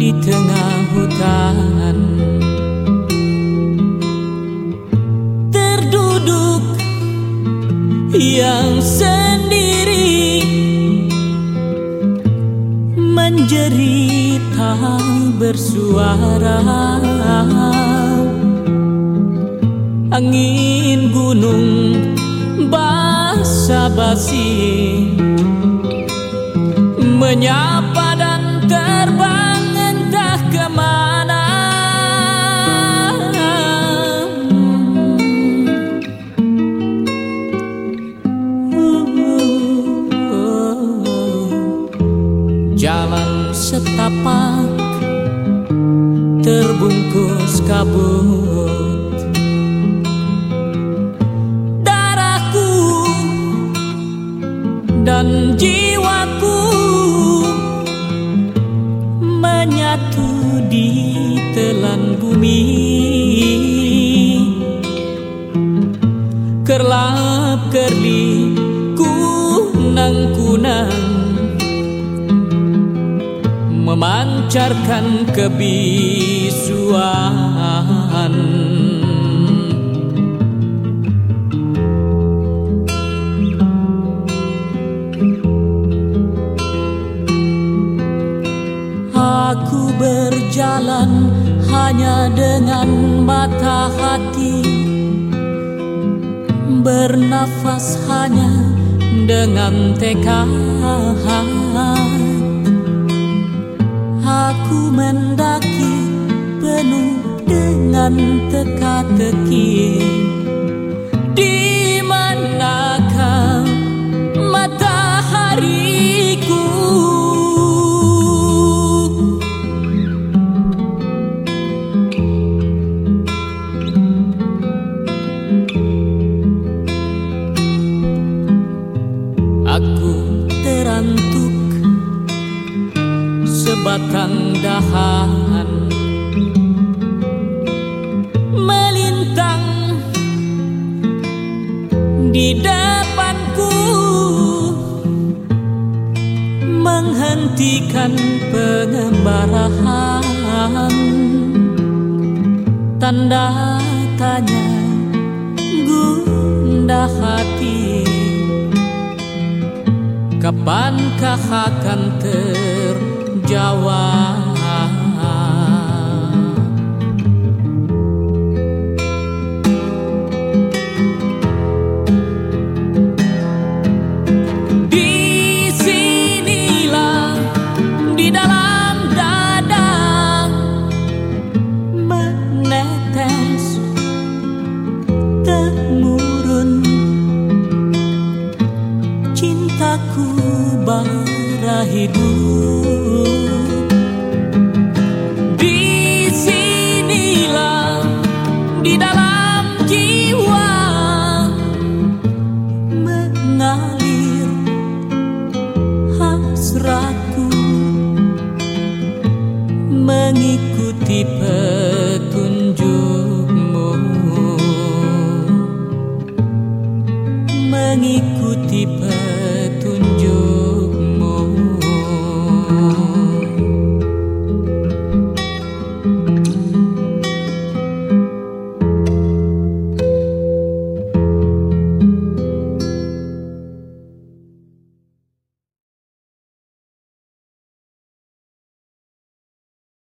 di tengah hutan. Terduduk yang sendiri Menjerit tak bersuara. Angin gunung basa-basi Menyapa Jalan setapak terbungkus kabut. Darahku dan jiwaku menyatu di telan bumi. Kerlap kerli kunang Memancarkan kebisuan Aku berjalan hanya dengan mata hati. Bernafas hanya dengan tekad Aku mendaki penuh dengan teka-teki sebatang dahan melintang di depanku. Menghentikan pengembarahan. Tanda tanya gundah hati. Kapankah akan terjawab Di sinilah di dalam dada menetes temurun. Cintaku bara hidup hasratku mengikuti